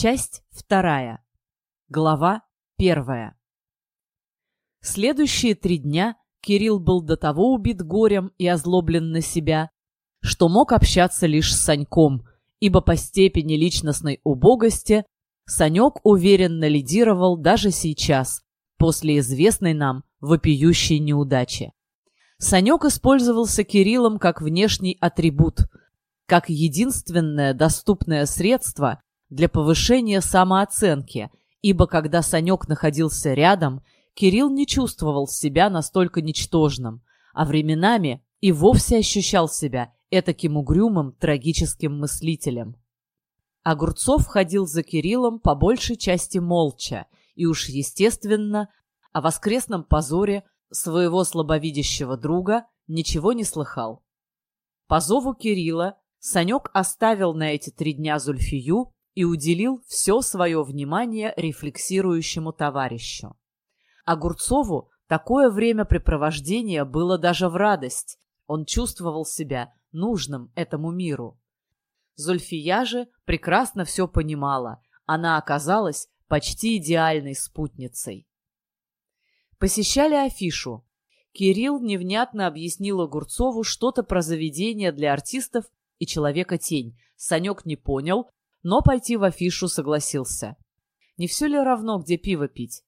Часть вторая. Глава первая. Следующие три дня Кирилл был до того убит горем и озлоблен на себя, что мог общаться лишь с Саньком, ибо по степени личностной убогости Санек уверенно лидировал даже сейчас, после известной нам вопиющей неудачи. Санек использовался Кириллом как внешний атрибут, как единственное доступное средство для повышения самооценки, ибо когда Санек находился рядом, Кирилл не чувствовал себя настолько ничтожным, а временами и вовсе ощущал себя этаким угрюмым трагическим мыслителем. Огурцов ходил за Кириллом по большей части молча и уж естественно о воскресном позоре своего слабовидящего друга ничего не слыхал. По зову Кирилла Санек оставил на эти три дня Зульфию и уделил все свое внимание рефлексирующему товарищу. Огурцову такое времяпрепровождение было даже в радость. Он чувствовал себя нужным этому миру. Зульфия же прекрасно все понимала. Она оказалась почти идеальной спутницей. Посещали афишу. Кирилл невнятно объяснил Огурцову что-то про заведение для артистов и Человека-тень. Санек не понял, но пойти в афишу согласился. Не все ли равно, где пиво пить?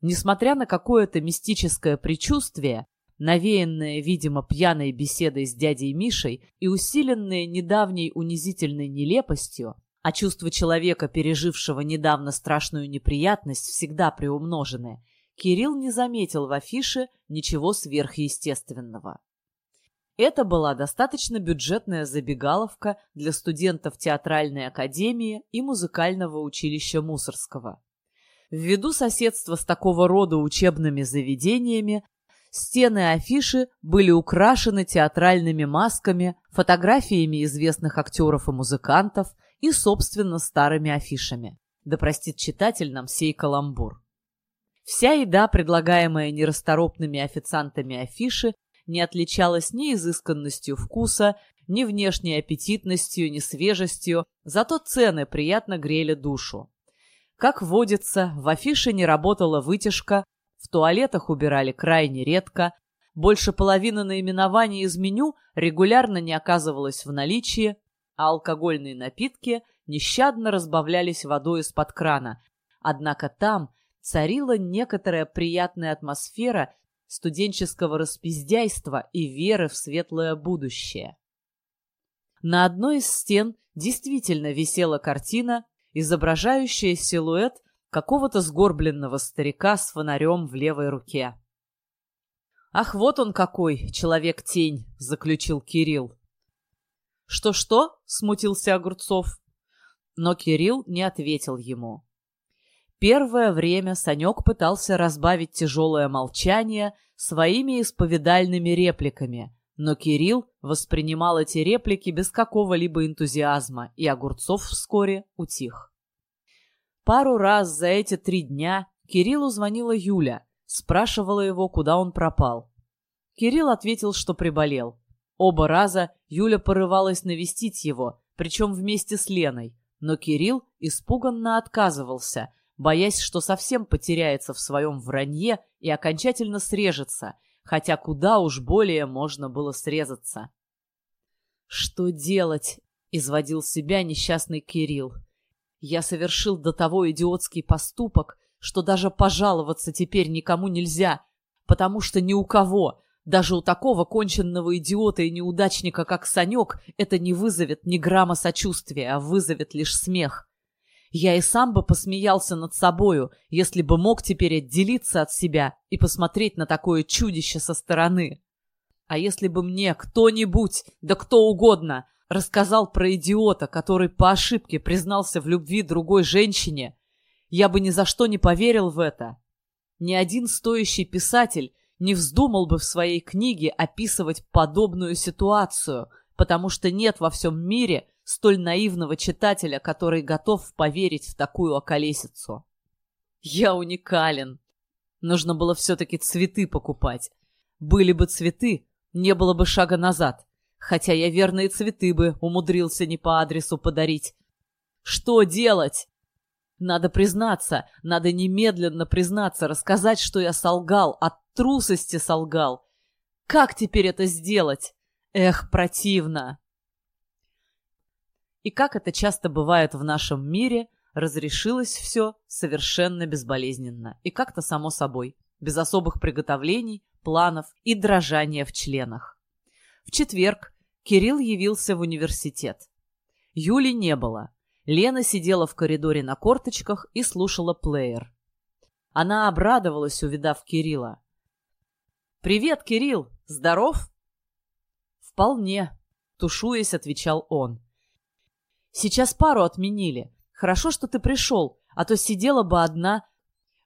Несмотря на какое-то мистическое предчувствие, навеянное, видимо, пьяной беседой с дядей Мишей и усиленное недавней унизительной нелепостью, а чувство человека, пережившего недавно страшную неприятность, всегда приумножены, Кирилл не заметил в афише ничего сверхъестественного. Это была достаточно бюджетная забегаловка для студентов театральной академии и музыкального училища Мусорского. Ввиду соседства с такого рода учебными заведениями, стены афиши были украшены театральными масками, фотографиями известных актеров и музыкантов и, собственно, старыми афишами. Да простит читатель нам сей каламбур. Вся еда, предлагаемая нерасторопными официантами афиши, не отличалась ни изысканностью вкуса, ни внешней аппетитностью, ни свежестью, зато цены приятно грели душу. Как водится, в афише не работала вытяжка, в туалетах убирали крайне редко, больше половины наименований из меню регулярно не оказывалось в наличии, а алкогольные напитки нещадно разбавлялись водой из-под крана. Однако там царила некоторая приятная атмосфера студенческого распиздяйства и веры в светлое будущее. На одной из стен действительно висела картина, изображающая силуэт какого-то сгорбленного старика с фонарем в левой руке. «Ах, вот он какой, человек-тень!» — заключил Кирилл. «Что-что?» — смутился Огурцов. Но Кирилл не ответил ему. Первое время Санек пытался разбавить тяжелое молчание своими исповедальными репликами, но Кирилл воспринимал эти реплики без какого-либо энтузиазма, и Огурцов вскоре утих. Пару раз за эти три дня Кириллу звонила Юля, спрашивала его, куда он пропал. Кирилл ответил, что приболел. Оба раза Юля порывалась навестить его, причем вместе с Леной, но Кирилл испуганно отказывался – боясь, что совсем потеряется в своем вранье и окончательно срежется, хотя куда уж более можно было срезаться. «Что делать?» — изводил себя несчастный Кирилл. «Я совершил до того идиотский поступок, что даже пожаловаться теперь никому нельзя, потому что ни у кого, даже у такого конченного идиота и неудачника, как Санек, это не вызовет ни грамма сочувствия, а вызовет лишь смех. Я и сам бы посмеялся над собою, если бы мог теперь отделиться от себя и посмотреть на такое чудище со стороны. А если бы мне кто-нибудь, да кто угодно, рассказал про идиота, который по ошибке признался в любви другой женщине, я бы ни за что не поверил в это. Ни один стоящий писатель не вздумал бы в своей книге описывать подобную ситуацию, потому что нет во всем мире столь наивного читателя, который готов поверить в такую околесицу. Я уникален. Нужно было все-таки цветы покупать. Были бы цветы, не было бы шага назад. Хотя я верные цветы бы умудрился не по адресу подарить. Что делать? Надо признаться, надо немедленно признаться, рассказать, что я солгал, от трусости солгал. Как теперь это сделать? Эх, противно. И как это часто бывает в нашем мире, разрешилось все совершенно безболезненно и как-то само собой, без особых приготовлений, планов и дрожания в членах. В четверг Кирилл явился в университет. Юли не было. Лена сидела в коридоре на корточках и слушала плеер. Она обрадовалась, увидав Кирилла. «Привет, Кирилл! Здоров?» «Вполне», — тушуясь, отвечал он. «Сейчас пару отменили. Хорошо, что ты пришел, а то сидела бы одна.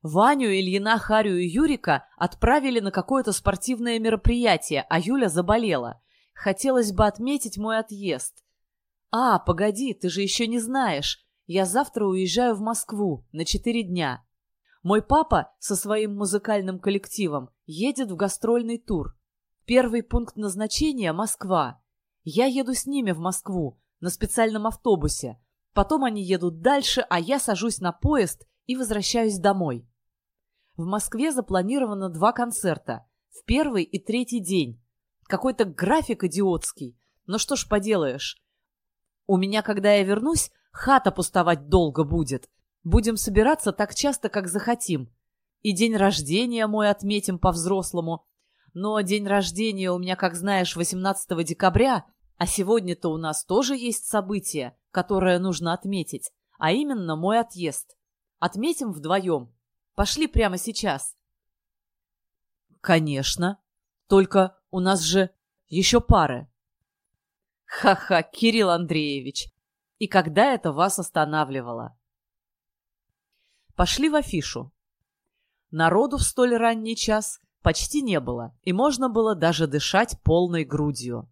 Ваню, Ильина, Харю и Юрика отправили на какое-то спортивное мероприятие, а Юля заболела. Хотелось бы отметить мой отъезд. А, погоди, ты же еще не знаешь. Я завтра уезжаю в Москву на четыре дня. Мой папа со своим музыкальным коллективом едет в гастрольный тур. Первый пункт назначения – Москва. Я еду с ними в Москву на специальном автобусе. Потом они едут дальше, а я сажусь на поезд и возвращаюсь домой. В Москве запланировано два концерта. В первый и третий день. Какой-то график идиотский. Но что ж поделаешь. У меня, когда я вернусь, хата пустовать долго будет. Будем собираться так часто, как захотим. И день рождения мой отметим по-взрослому. Но день рождения у меня, как знаешь, 18 декабря, а сегодня-то у нас тоже есть событие, которое нужно отметить, а именно мой отъезд. Отметим вдвоем. Пошли прямо сейчас. Конечно. Только у нас же еще пары. Ха-ха, Кирилл Андреевич. И когда это вас останавливало? Пошли в афишу. Народу в столь ранний час почти не было, и можно было даже дышать полной грудью.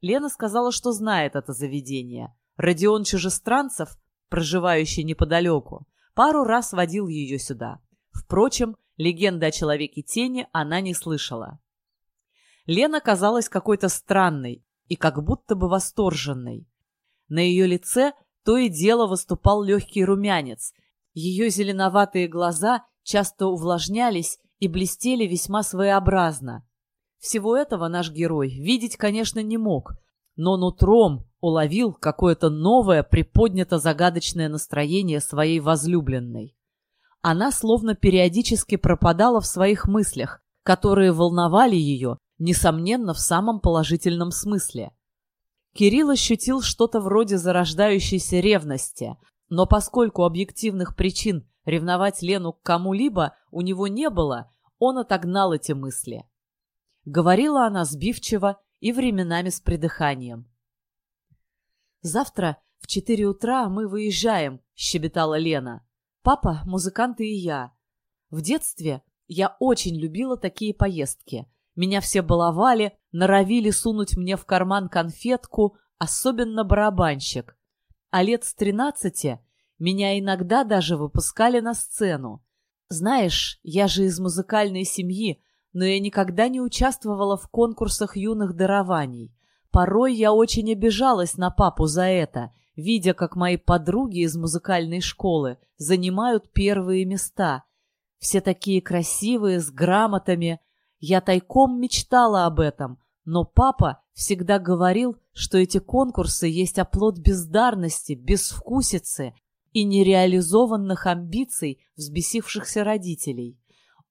Лена сказала, что знает это заведение. Родион Чужестранцев, проживающий неподалеку, пару раз водил ее сюда. Впрочем, легенды о Человеке Тени она не слышала. Лена казалась какой-то странной и как будто бы восторженной. На ее лице то и дело выступал легкий румянец. Ее зеленоватые глаза часто увлажнялись и блестели весьма своеобразно. Всего этого наш герой видеть, конечно, не мог, но нутром уловил какое-то новое, приподнято загадочное настроение своей возлюбленной. Она словно периодически пропадала в своих мыслях, которые волновали ее, несомненно, в самом положительном смысле. Кирилл ощутил что-то вроде зарождающейся ревности, но поскольку объективных причин ревновать Лену к кому-либо у него не было, он отогнал эти мысли. Говорила она сбивчиво и временами с придыханием. «Завтра в четыре утра мы выезжаем», — щебетала Лена. «Папа, музыканты и я. В детстве я очень любила такие поездки. Меня все баловали, норовили сунуть мне в карман конфетку, особенно барабанщик. А лет с тринадцати меня иногда даже выпускали на сцену. Знаешь, я же из музыкальной семьи, но я никогда не участвовала в конкурсах юных дарований. Порой я очень обижалась на папу за это, видя, как мои подруги из музыкальной школы занимают первые места. Все такие красивые, с грамотами. Я тайком мечтала об этом, но папа всегда говорил, что эти конкурсы есть оплот бездарности, безвкусицы и нереализованных амбиций взбесившихся родителей.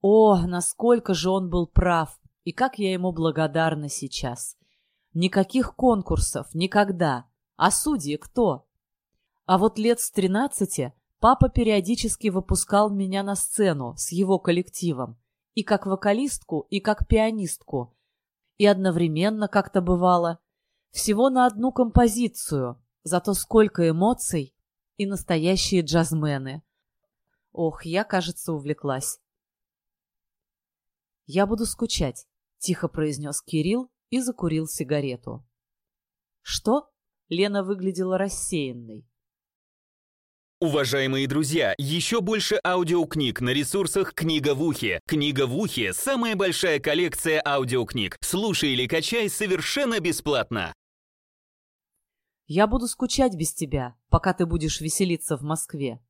О, насколько же он был прав, и как я ему благодарна сейчас. Никаких конкурсов, никогда. А судьи кто? А вот лет с тринадцати папа периодически выпускал меня на сцену с его коллективом, и как вокалистку, и как пианистку. И одновременно как-то бывало. Всего на одну композицию, зато сколько эмоций и настоящие джазмены. Ох, я, кажется, увлеклась. «Я буду скучать», — тихо произнес Кирилл и закурил сигарету. «Что?» — Лена выглядела рассеянной. Уважаемые друзья, еще больше аудиокниг на ресурсах «Книга в ухе». «Книга в ухе» — самая большая коллекция аудиокниг. Слушай или качай совершенно бесплатно. «Я буду скучать без тебя, пока ты будешь веселиться в Москве».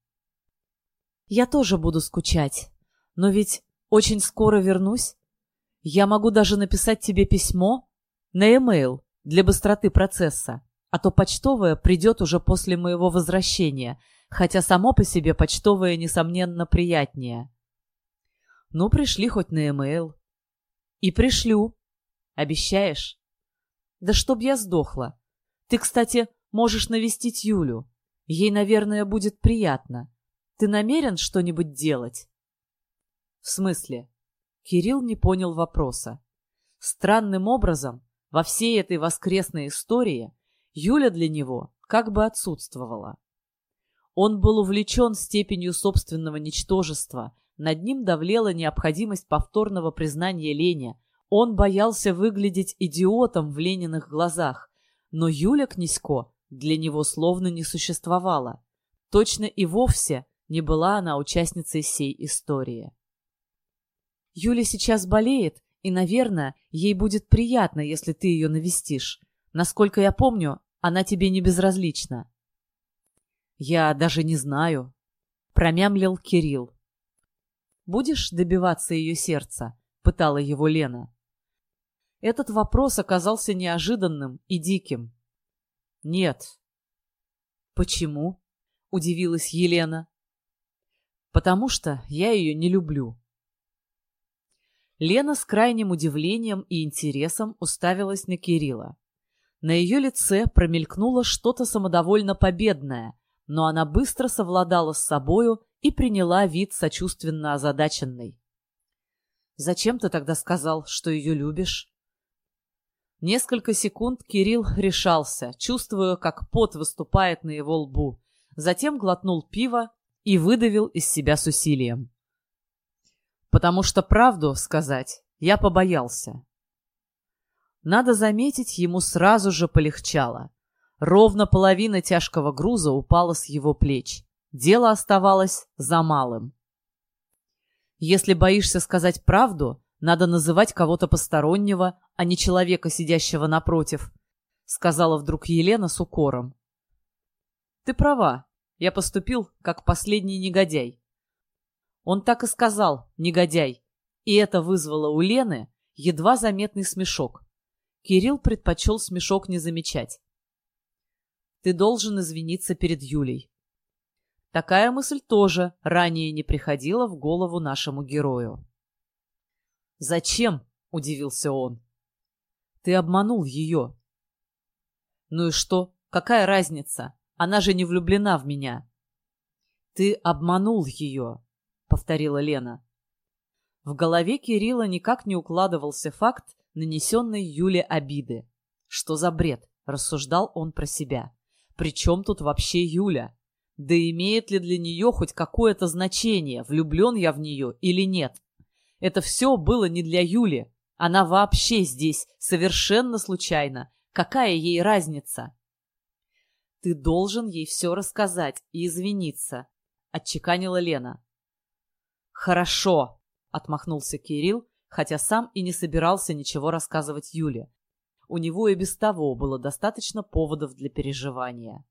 Я тоже буду скучать. Но ведь очень скоро вернусь. Я могу даже написать тебе письмо на e-mail для быстроты процесса, а то почтовое придет уже после моего возвращения, хотя само по себе почтовое, несомненно, приятнее. Ну, пришли хоть на e-mail. И пришлю. Обещаешь? Да чтоб я сдохла. Ты, кстати, можешь навестить Юлю. Ей, наверное, будет приятно. Ты намерен что-нибудь делать? В смысле? Кирилл не понял вопроса. Странным образом, во всей этой воскресной истории Юля для него как бы отсутствовала. Он был увлечен степенью собственного ничтожества, над ним давлела необходимость повторного признания Лене, он боялся выглядеть идиотом в Лениных глазах, но Юля Князько для него словно не существовала. Точно и вовсе не была она участницей сей истории. Юля сейчас болеет, и, наверное, ей будет приятно, если ты ее навестишь. Насколько я помню, она тебе не безразлична. Я даже не знаю, промямлил Кирилл. Будешь добиваться ее сердца? пытала его Лена. Этот вопрос оказался неожиданным и диким. Нет. Почему? Удивилась Елена. Потому что я ее не люблю. Лена с крайним удивлением и интересом уставилась на Кирилла. На ее лице промелькнуло что-то самодовольно победное, но она быстро совладала с собою и приняла вид сочувственно озадаченный. «Зачем ты тогда сказал, что ее любишь?» Несколько секунд Кирилл решался, чувствуя, как пот выступает на его лбу. Затем глотнул пиво и выдавил из себя с усилием. «Потому что правду сказать я побоялся». Надо заметить, ему сразу же полегчало. Ровно половина тяжкого груза упала с его плеч. Дело оставалось за малым. Если боишься сказать правду, надо называть кого-то постороннего, а не человека, сидящего напротив, — сказала вдруг Елена с укором. Ты права, я поступил как последний негодяй. Он так и сказал, негодяй, и это вызвало у Лены едва заметный смешок. Кирилл предпочел смешок не замечать. Ты должен извиниться перед Юлей. Такая мысль тоже ранее не приходила в голову нашему герою. «Зачем?» — удивился он. «Ты обманул ее». «Ну и что? Какая разница? Она же не влюблена в меня». «Ты обманул ее», — повторила Лена. В голове Кирилла никак не укладывался факт нанесенной Юле обиды. «Что за бред?» — рассуждал он про себя. «При чем тут вообще Юля? Да имеет ли для нее хоть какое-то значение, влюблен я в нее или нет?» Это все было не для Юли. Она вообще здесь, совершенно случайно. Какая ей разница? Ты должен ей все рассказать и извиниться, — отчеканила Лена. Хорошо, — отмахнулся Кирилл, хотя сам и не собирался ничего рассказывать Юле. У него и без того было достаточно поводов для переживания.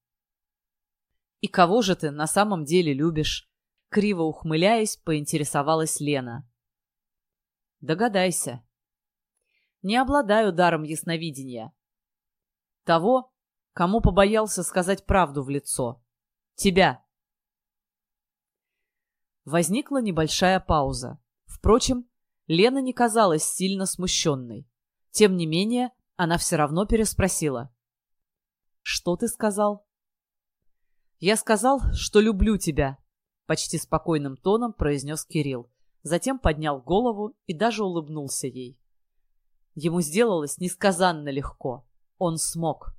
«И кого же ты на самом деле любишь?» Криво ухмыляясь, поинтересовалась Лена. Догадайся. Не обладаю даром ясновидения. Того, кому побоялся сказать правду в лицо. Тебя. Возникла небольшая пауза. Впрочем, Лена не казалась сильно смущенной. Тем не менее, она все равно переспросила. «Что ты сказал?» «Я сказал, что люблю тебя», — почти спокойным тоном произнес Кирилл затем поднял голову и даже улыбнулся ей. Ему сделалось несказанно легко. Он смог.